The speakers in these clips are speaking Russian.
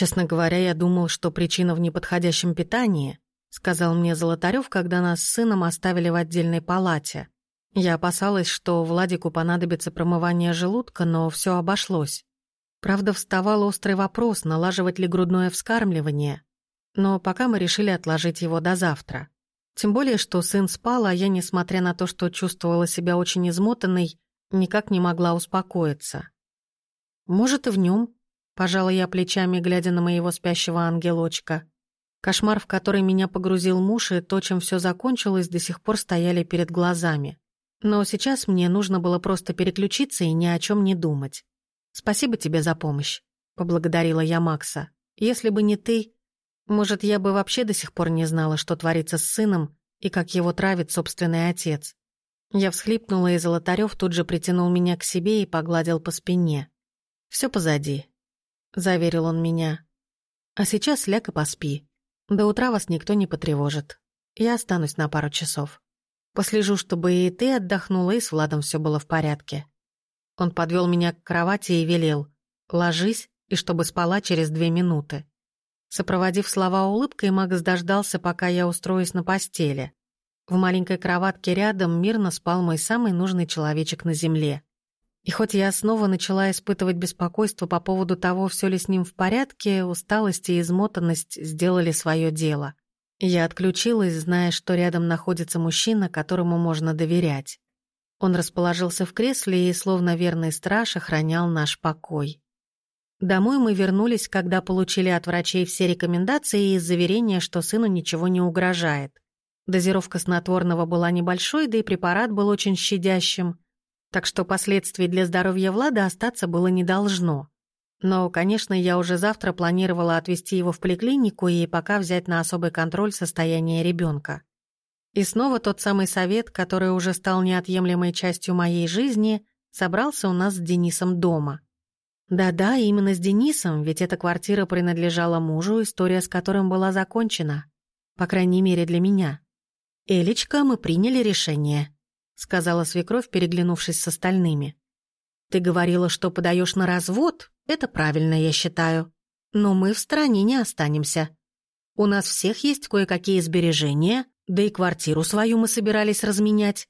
«Честно говоря, я думал, что причина в неподходящем питании», сказал мне Золотарев, когда нас с сыном оставили в отдельной палате. Я опасалась, что Владику понадобится промывание желудка, но все обошлось. Правда, вставал острый вопрос, налаживать ли грудное вскармливание. Но пока мы решили отложить его до завтра. Тем более, что сын спал, а я, несмотря на то, что чувствовала себя очень измотанной, никак не могла успокоиться. Может, и в нем, пожала я плечами, глядя на моего спящего ангелочка. Кошмар, в который меня погрузил муж, и то, чем все закончилось, до сих пор стояли перед глазами. Но сейчас мне нужно было просто переключиться и ни о чем не думать. «Спасибо тебе за помощь», — поблагодарила я Макса. «Если бы не ты, может, я бы вообще до сих пор не знала, что творится с сыном и как его травит собственный отец». Я всхлипнула, и Золотарев тут же притянул меня к себе и погладил по спине. Все позади», — заверил он меня. «А сейчас ляг и поспи. До утра вас никто не потревожит. Я останусь на пару часов. Послежу, чтобы и ты отдохнула, и с Владом все было в порядке». Он подвел меня к кровати и велел «Ложись, и чтобы спала через две минуты». Сопроводив слова улыбкой, Макс дождался, пока я устроюсь на постели. В маленькой кроватке рядом мирно спал мой самый нужный человечек на земле. И хоть я снова начала испытывать беспокойство по поводу того, все ли с ним в порядке, усталость и измотанность сделали свое дело. Я отключилась, зная, что рядом находится мужчина, которому можно доверять. Он расположился в кресле и, словно верный страж, охранял наш покой. Домой мы вернулись, когда получили от врачей все рекомендации и заверения, что сыну ничего не угрожает. Дозировка снотворного была небольшой, да и препарат был очень щадящим, так что последствий для здоровья Влада остаться было не должно. Но, конечно, я уже завтра планировала отвезти его в поликлинику и пока взять на особый контроль состояние ребенка. И снова тот самый совет, который уже стал неотъемлемой частью моей жизни, собрался у нас с Денисом дома. Да-да, именно с Денисом, ведь эта квартира принадлежала мужу, история с которым была закончена. По крайней мере, для меня. «Элечка, мы приняли решение», — сказала свекровь, переглянувшись с остальными. «Ты говорила, что подаешь на развод? Это правильно, я считаю. Но мы в стране не останемся. У нас всех есть кое-какие сбережения, да и квартиру свою мы собирались разменять.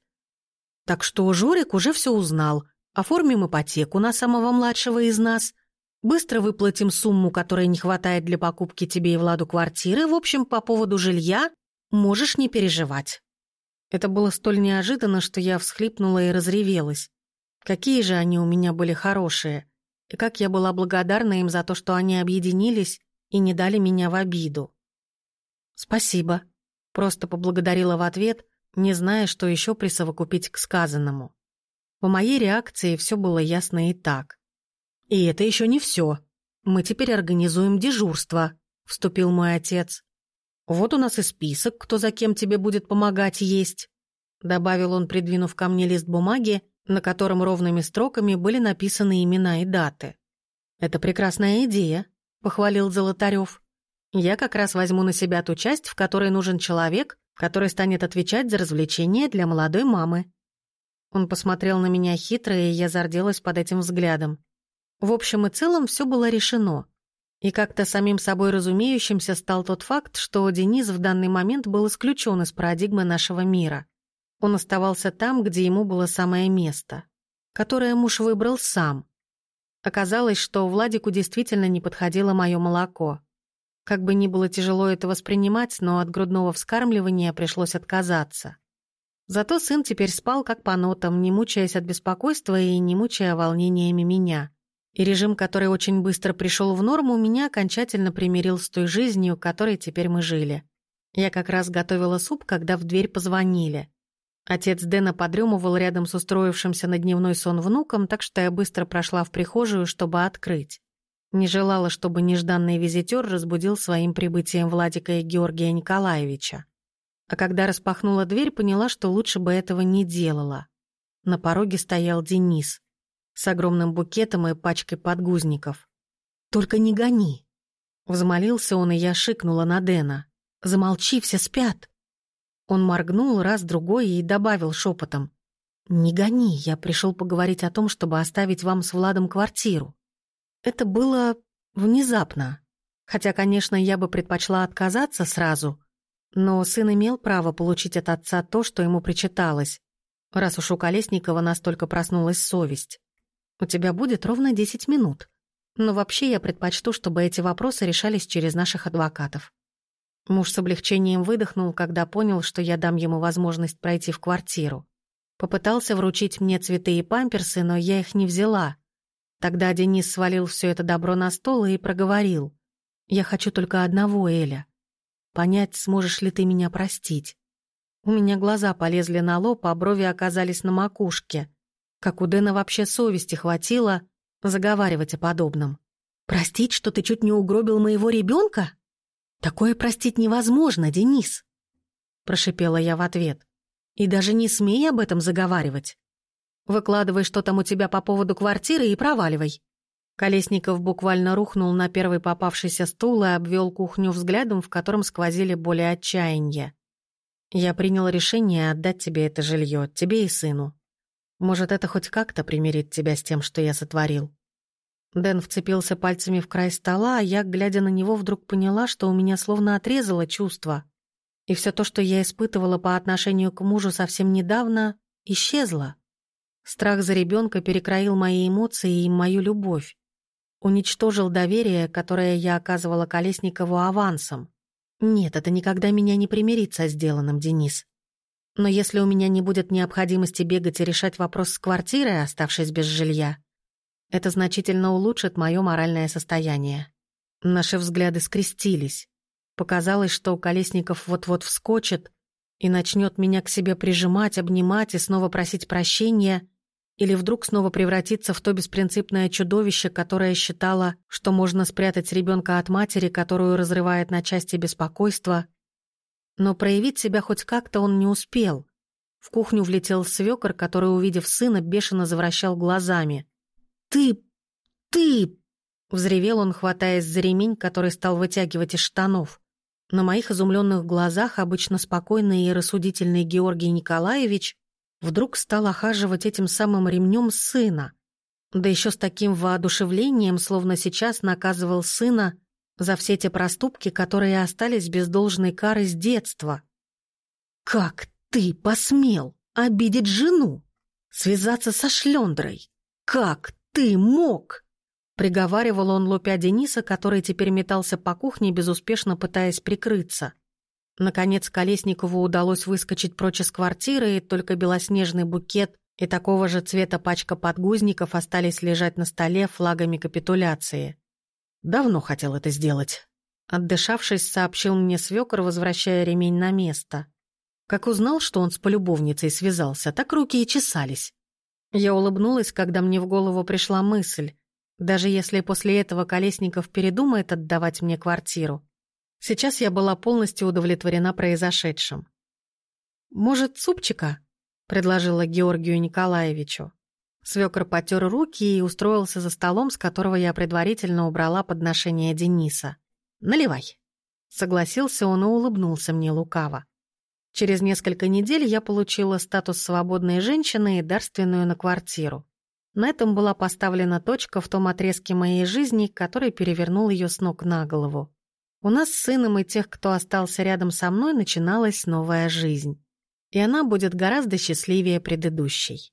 Так что Жорик уже все узнал. Оформим ипотеку на самого младшего из нас. Быстро выплатим сумму, которой не хватает для покупки тебе и Владу квартиры. В общем, по поводу жилья можешь не переживать». Это было столь неожиданно, что я всхлипнула и разревелась. Какие же они у меня были хорошие. И как я была благодарна им за то, что они объединились и не дали меня в обиду. «Спасибо», Просто поблагодарила в ответ, не зная, что еще присовокупить к сказанному. По моей реакции все было ясно и так. «И это еще не все. Мы теперь организуем дежурство», — вступил мой отец. «Вот у нас и список, кто за кем тебе будет помогать есть», — добавил он, придвинув ко мне лист бумаги, на котором ровными строками были написаны имена и даты. «Это прекрасная идея», — похвалил Золотарев. Я как раз возьму на себя ту часть, в которой нужен человек, который станет отвечать за развлечения для молодой мамы. Он посмотрел на меня хитро, и я зарделась под этим взглядом. В общем и целом все было решено. И как-то самим собой разумеющимся стал тот факт, что Денис в данный момент был исключен из парадигмы нашего мира. Он оставался там, где ему было самое место, которое муж выбрал сам. Оказалось, что Владику действительно не подходило мое молоко. Как бы ни было тяжело это воспринимать, но от грудного вскармливания пришлось отказаться. Зато сын теперь спал как по нотам, не мучаясь от беспокойства и не мучая волнениями меня. И режим, который очень быстро пришел в норму, меня окончательно примирил с той жизнью, которой теперь мы жили. Я как раз готовила суп, когда в дверь позвонили. Отец Дэна подремывал рядом с устроившимся на дневной сон внуком, так что я быстро прошла в прихожую, чтобы открыть. Не желала, чтобы нежданный визитер разбудил своим прибытием Владика и Георгия Николаевича. А когда распахнула дверь, поняла, что лучше бы этого не делала. На пороге стоял Денис с огромным букетом и пачкой подгузников. «Только не гони!» Взмолился он, и я шикнула на Дэна. «Замолчи, все спят!» Он моргнул раз-другой и добавил шепотом. «Не гони, я пришел поговорить о том, чтобы оставить вам с Владом квартиру». Это было внезапно. Хотя, конечно, я бы предпочла отказаться сразу, но сын имел право получить от отца то, что ему причиталось, раз уж у Колесникова настолько проснулась совесть. У тебя будет ровно 10 минут. Но вообще я предпочту, чтобы эти вопросы решались через наших адвокатов. Муж с облегчением выдохнул, когда понял, что я дам ему возможность пройти в квартиру. Попытался вручить мне цветы и памперсы, но я их не взяла. Тогда Денис свалил все это добро на стол и проговорил. «Я хочу только одного, Эля. Понять, сможешь ли ты меня простить». У меня глаза полезли на лоб, а брови оказались на макушке. Как у Дэна вообще совести хватило заговаривать о подобном. «Простить, что ты чуть не угробил моего ребенка? Такое простить невозможно, Денис!» Прошипела я в ответ. И даже не смей об этом заговаривать. Выкладывай, что там у тебя по поводу квартиры и проваливай. Колесников буквально рухнул на первый попавшийся стул и обвел кухню взглядом, в котором сквозили боли отчаяния. «Я принял решение отдать тебе это жилье, тебе и сыну. Может, это хоть как-то примирит тебя с тем, что я сотворил?» Дэн вцепился пальцами в край стола, а я, глядя на него, вдруг поняла, что у меня словно отрезало чувство. И все то, что я испытывала по отношению к мужу совсем недавно, исчезло. Страх за ребенка перекроил мои эмоции и мою любовь. Уничтожил доверие, которое я оказывала Колесникову авансом. Нет, это никогда меня не примирит со сделанным, Денис. Но если у меня не будет необходимости бегать и решать вопрос с квартирой, оставшись без жилья, это значительно улучшит мое моральное состояние. Наши взгляды скрестились. Показалось, что Колесников вот-вот вскочит и начнет меня к себе прижимать, обнимать и снова просить прощения, или вдруг снова превратиться в то беспринципное чудовище, которое считало, что можно спрятать ребенка от матери, которую разрывает на части беспокойство. Но проявить себя хоть как-то он не успел. В кухню влетел свекор, который, увидев сына, бешено завращал глазами. «Ты... ты...» — взревел он, хватаясь за ремень, который стал вытягивать из штанов. На моих изумленных глазах обычно спокойный и рассудительный Георгий Николаевич вдруг стал охаживать этим самым ремнем сына. Да еще с таким воодушевлением, словно сейчас наказывал сына за все те проступки, которые остались без должной кары с детства. «Как ты посмел обидеть жену? Связаться со шлендрой? Как ты мог?» Приговаривал он, лупя Дениса, который теперь метался по кухне, безуспешно пытаясь прикрыться. Наконец Колесникову удалось выскочить прочь из квартиры, и только белоснежный букет и такого же цвета пачка подгузников остались лежать на столе флагами капитуляции. Давно хотел это сделать. Отдышавшись, сообщил мне свекор, возвращая ремень на место. Как узнал, что он с полюбовницей связался, так руки и чесались. Я улыбнулась, когда мне в голову пришла мысль. Даже если после этого Колесников передумает отдавать мне квартиру, сейчас я была полностью удовлетворена произошедшим. «Может, супчика?» — предложила Георгию Николаевичу. Свекор потер руки и устроился за столом, с которого я предварительно убрала подношение Дениса. «Наливай». Согласился он и улыбнулся мне лукаво. Через несколько недель я получила статус свободной женщины и дарственную на квартиру. На этом была поставлена точка в том отрезке моей жизни, который перевернул ее с ног на голову. У нас с сыном и тех, кто остался рядом со мной, начиналась новая жизнь. И она будет гораздо счастливее предыдущей.